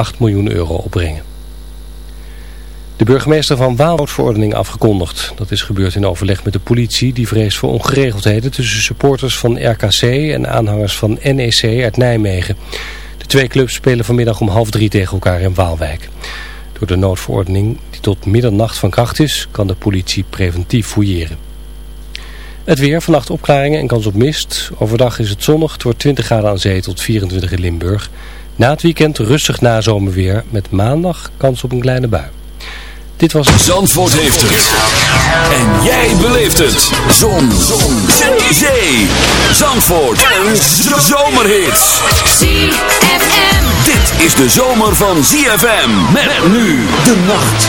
8 miljoen euro opbrengen. De burgemeester van Waalwoordverordening afgekondigd. Dat is gebeurd in overleg met de politie die vreest voor ongeregeldheden tussen supporters van RKC en aanhangers van NEC uit Nijmegen. De twee clubs spelen vanmiddag om half drie tegen elkaar in Waalwijk. Door de noodverordening die tot middernacht van kracht is, kan de politie preventief fouilleren. Het weer, vannacht opklaringen en kans op mist. Overdag is het zonnig, het wordt 20 graden aan zee tot 24 in Limburg. Na het weekend rustig nazomerweer met maandag kans op een kleine bui. Dit was... Zandvoort heeft het. En jij beleeft het. Zon. Zon. Zee. Zandvoort. En zomerhits. ZFM. Dit is de zomer van ZFM. Met nu de nacht.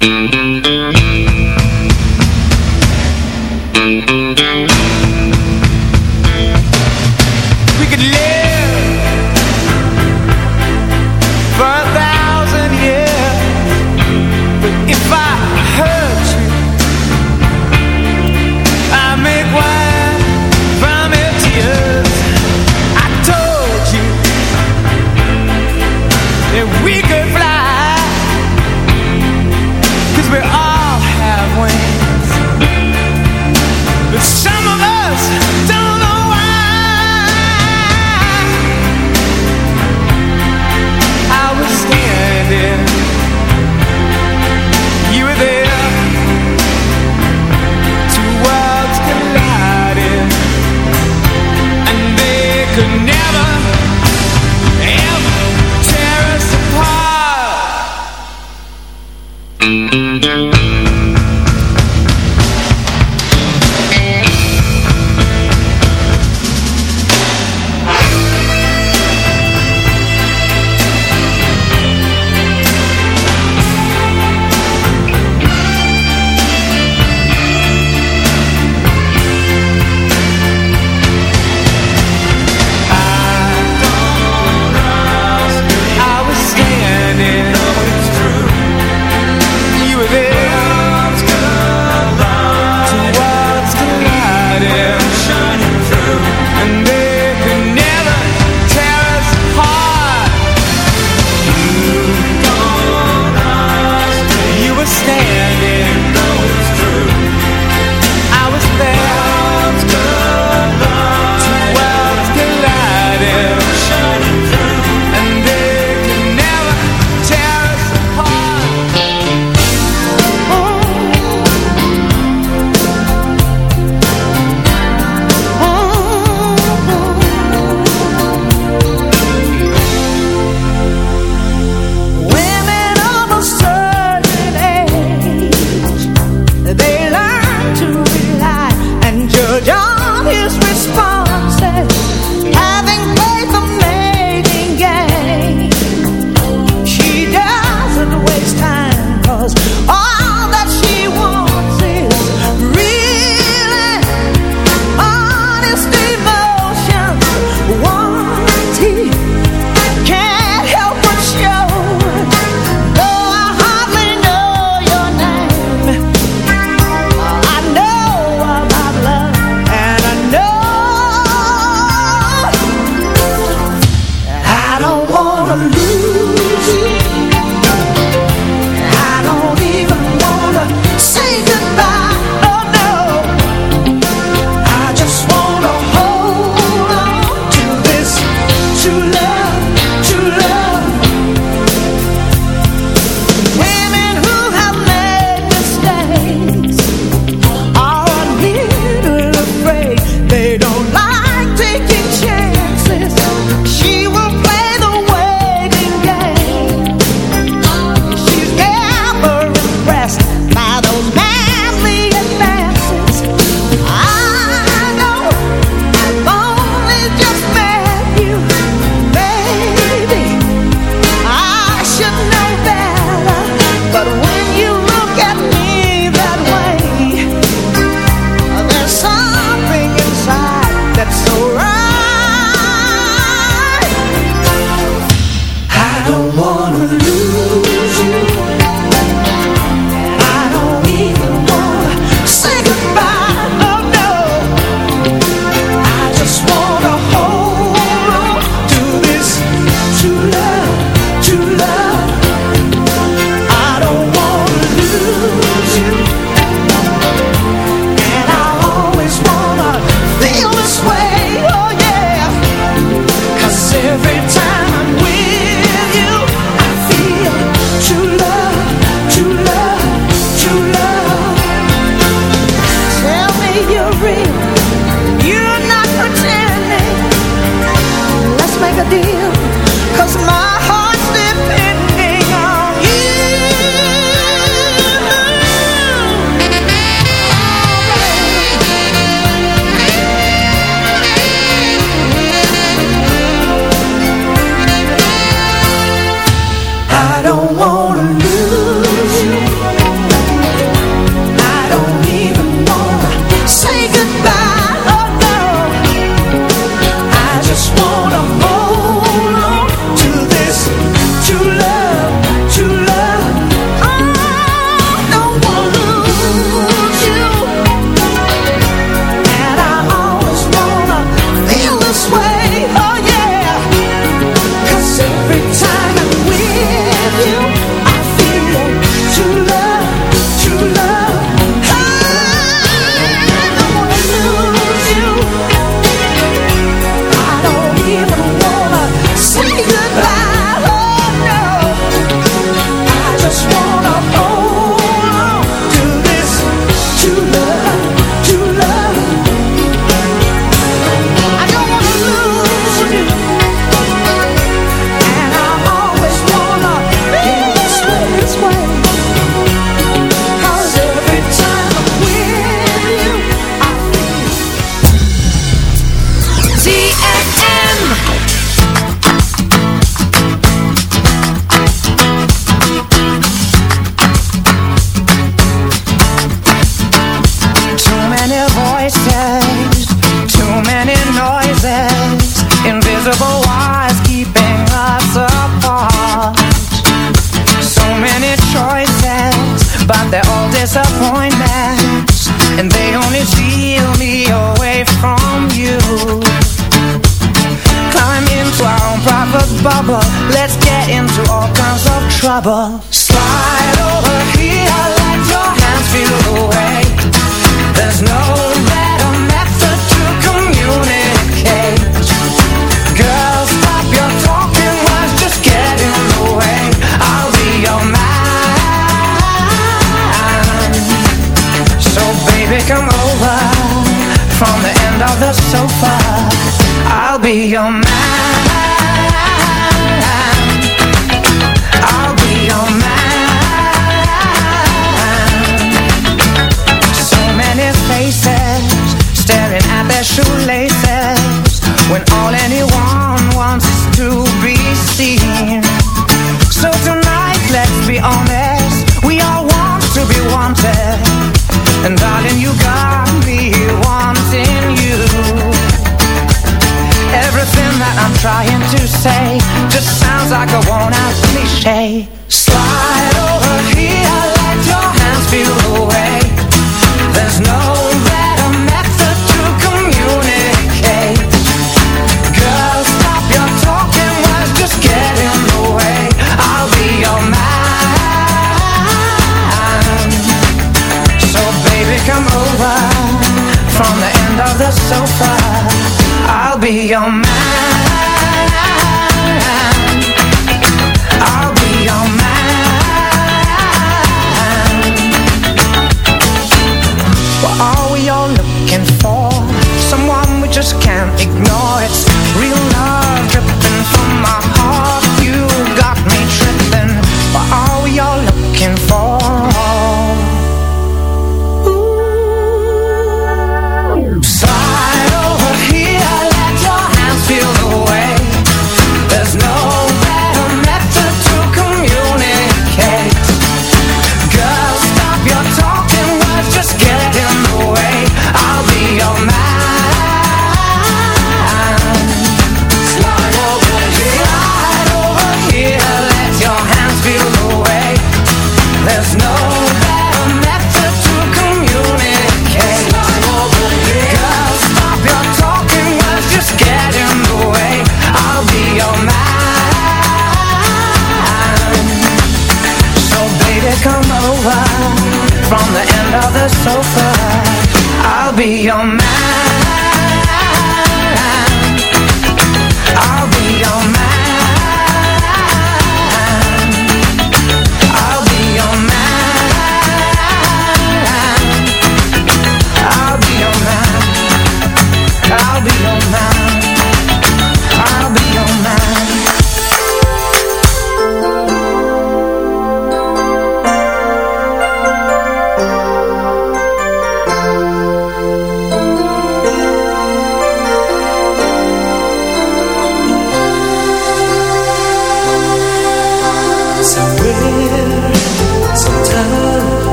We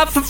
up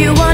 you want.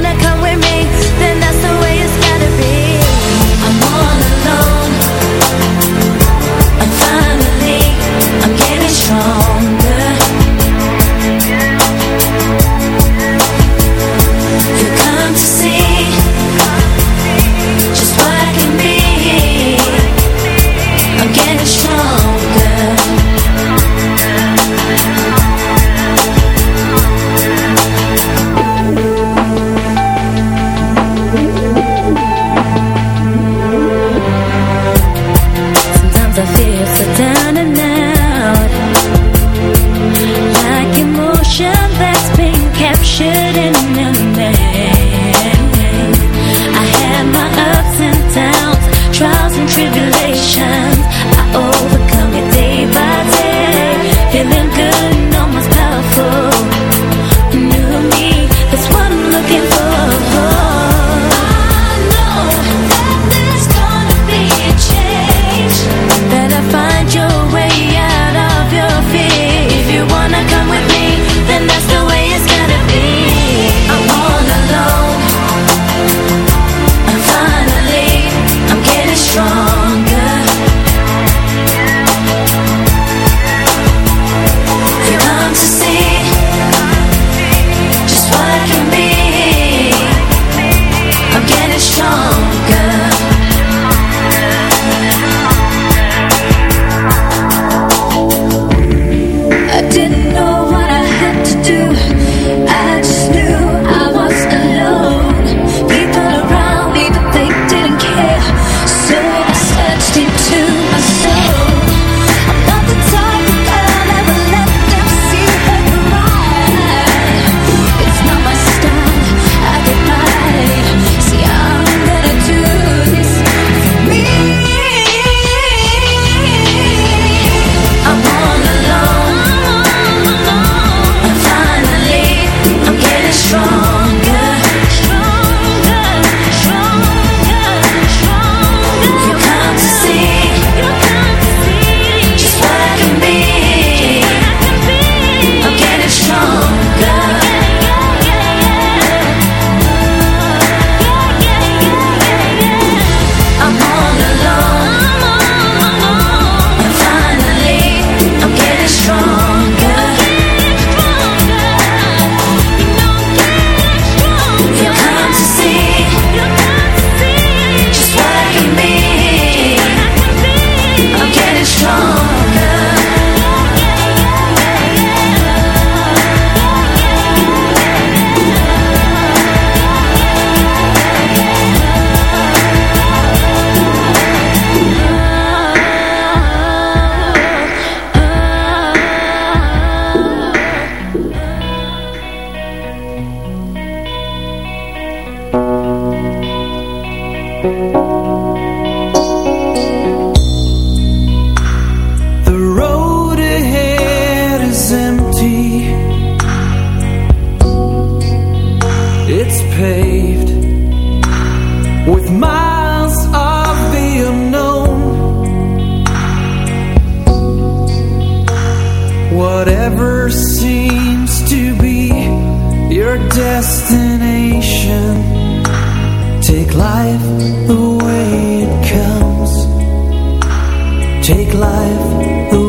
destination. Take life the way it comes. Take life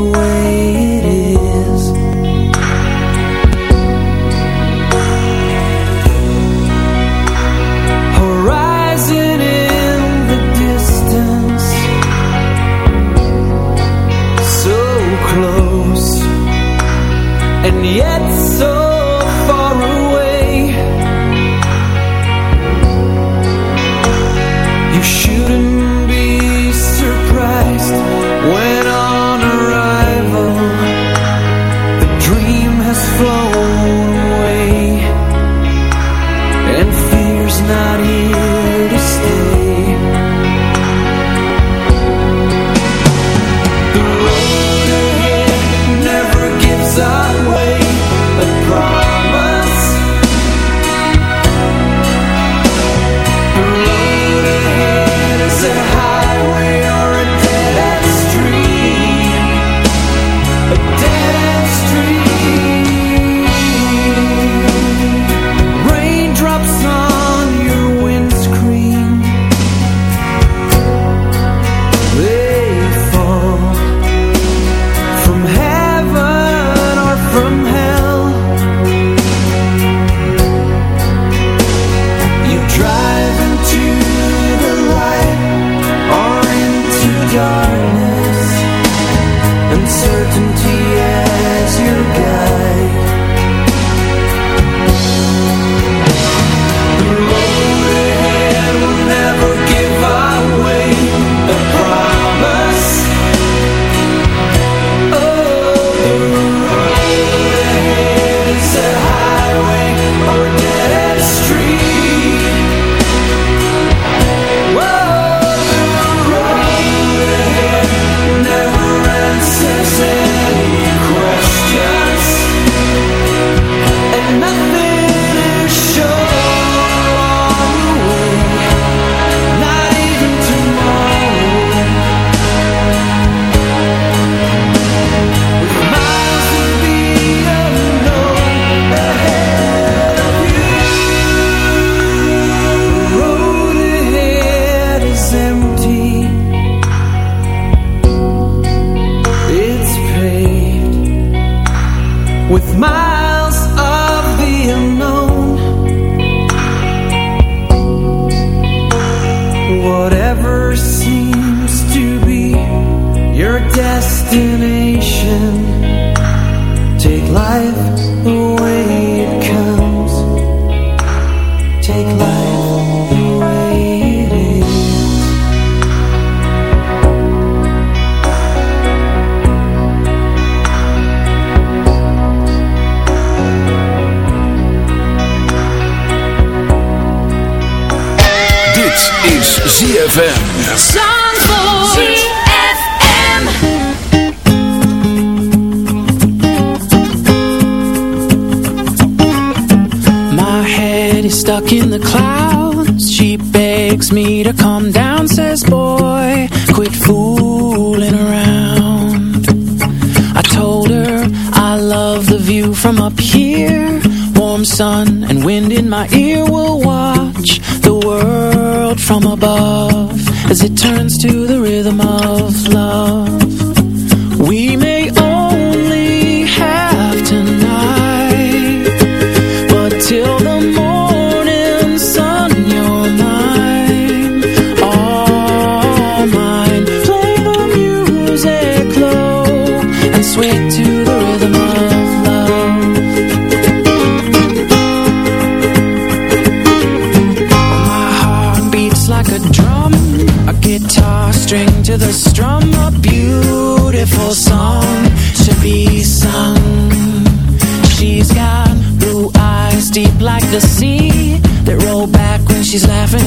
in my ear will watch the world from above as it turns to the rhythm of love. We may she's laughing.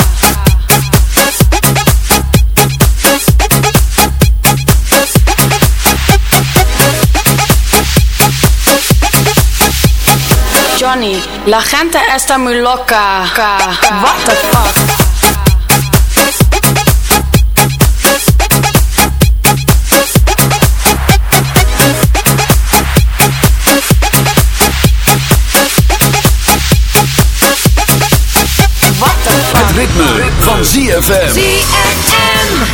Johnny, la gente está muy loca. What the fuck? What the fuck? Het ritme van ZFM. ZFM.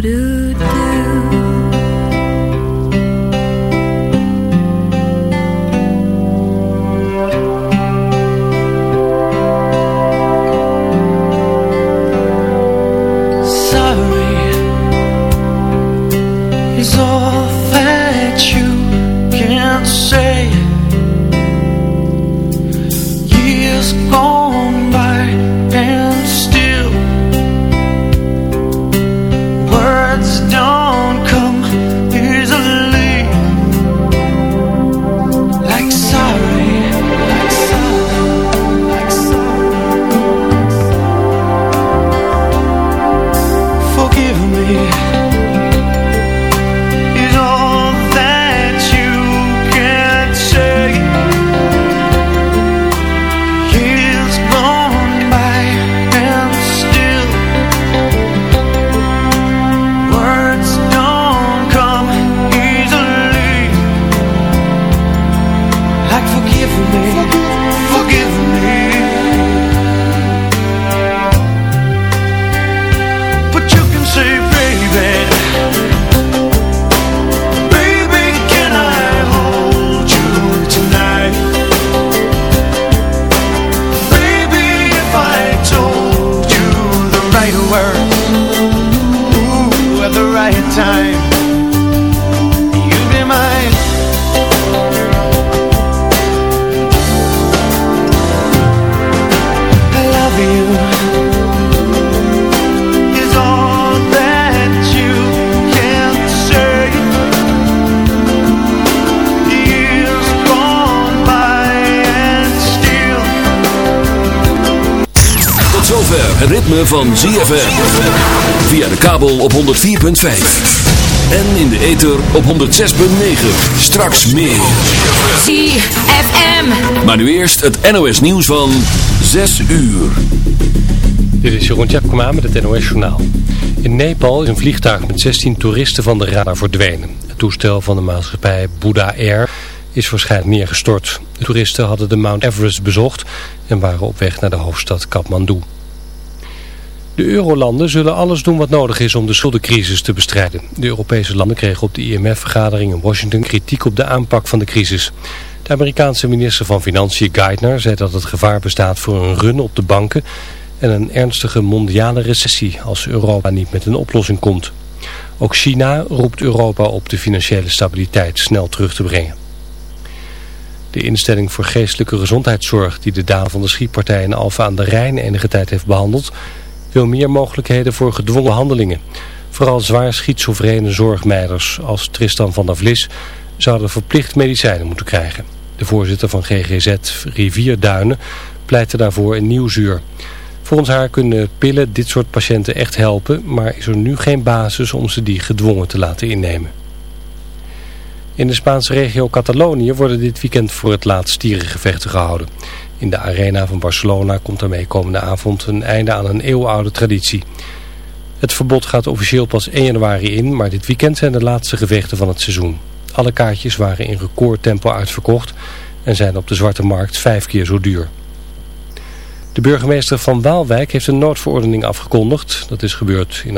Do het ritme van ZFM. Via de kabel op 104.5. En in de ether op 106.9. Straks meer. ZFM. Maar nu eerst het NOS nieuws van Zes uur. Dit is Jeroen Tjepkema met het NOS Journaal. In Nepal is een vliegtuig met 16 toeristen van de radar verdwenen. Het toestel van de maatschappij Buddha Air is waarschijnlijk neergestort. De toeristen hadden de Mount Everest bezocht en waren op weg naar de hoofdstad Kathmandu. De eurolanden zullen alles doen wat nodig is om de schuldencrisis te bestrijden. De Europese landen kregen op de IMF-vergadering in Washington kritiek op de aanpak van de crisis. De Amerikaanse minister van Financiën Geithner zei dat het gevaar bestaat voor een run op de banken en een ernstige mondiale recessie als Europa niet met een oplossing komt. Ook China roept Europa op de financiële stabiliteit snel terug te brengen. De instelling voor geestelijke gezondheidszorg die de daden van de schietpartij in Alfa aan de Rijn enige tijd heeft behandeld, wil meer mogelijkheden voor gedwongen handelingen. Vooral zwaar schizofrene zorgmeiders als Tristan van der Vlis zouden verplicht medicijnen moeten krijgen. De voorzitter van GGZ Rivierduinen pleitte daarvoor een nieuw zuur. Volgens haar kunnen pillen dit soort patiënten echt helpen, maar is er nu geen basis om ze die gedwongen te laten innemen. In de Spaanse regio Catalonië worden dit weekend voor het laatst stierengevechten gehouden. In de arena van Barcelona komt daarmee komende avond een einde aan een eeuwenoude traditie. Het verbod gaat officieel pas 1 januari in, maar dit weekend zijn de laatste gevechten van het seizoen. Alle kaartjes waren in recordtempo uitverkocht en zijn op de zwarte markt vijf keer zo duur. De burgemeester van Waalwijk heeft een noodverordening afgekondigd. Dat is gebeurd in